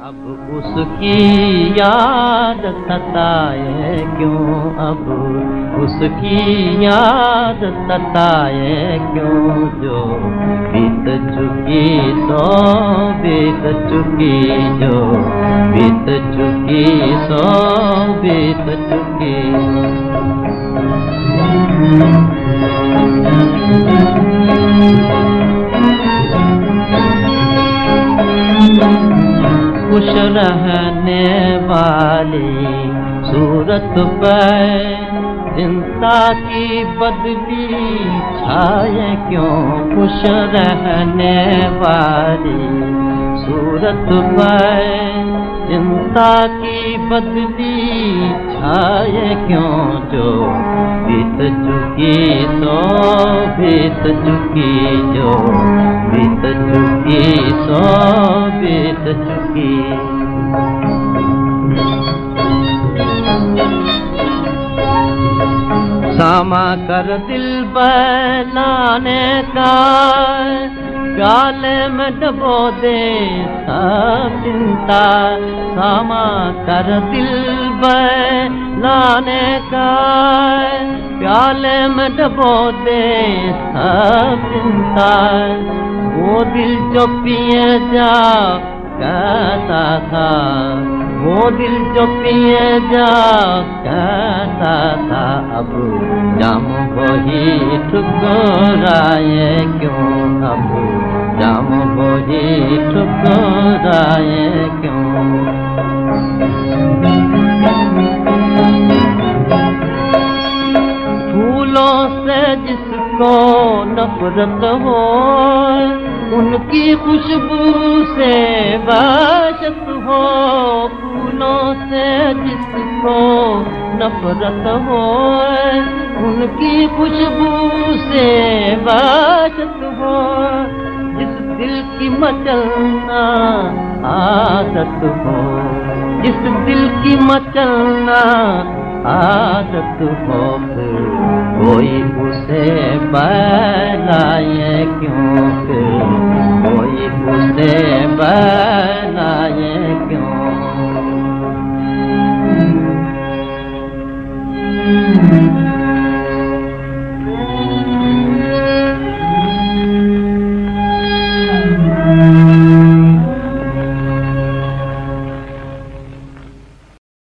अब उसकी याद सताए क्यों? अब उसकी याद सताए क्यों? जो बीत चुकी सो बीत चुकी जो बीत चुकी सो बीत चुकी खुश रहने वाली सूरत पर चिंता की बदली, छाए क्यों खुश रहने वाली सूरत पर चिंता की बदली, छाए क्यों जो बीत चुकी सो, बीत चुकी जो बीत चुकी सो। चुकी सामा कर दिल बनाने का, प्याले में डबो दे चिंता। सामा कर दिल बनाने का, प्याले में डबो दे चिंता। वो दिल जो पिए जा कहता था, वो दिल जो पिए जा, कहता था, अब जाम वही ठुकराए क्यों? अब जाम वही ठुकराए क्यों? फूलों से जिसको नफरत हो उनकी खुशबू से बाशत हो, फूलों से जिसको नफरत हो। उनकी खुशबू से बाशत हो, जिस दिल की मचलना आदत हो। जिस दिल की मचलना आदत हो, फिर कोई उसे बै நம்ப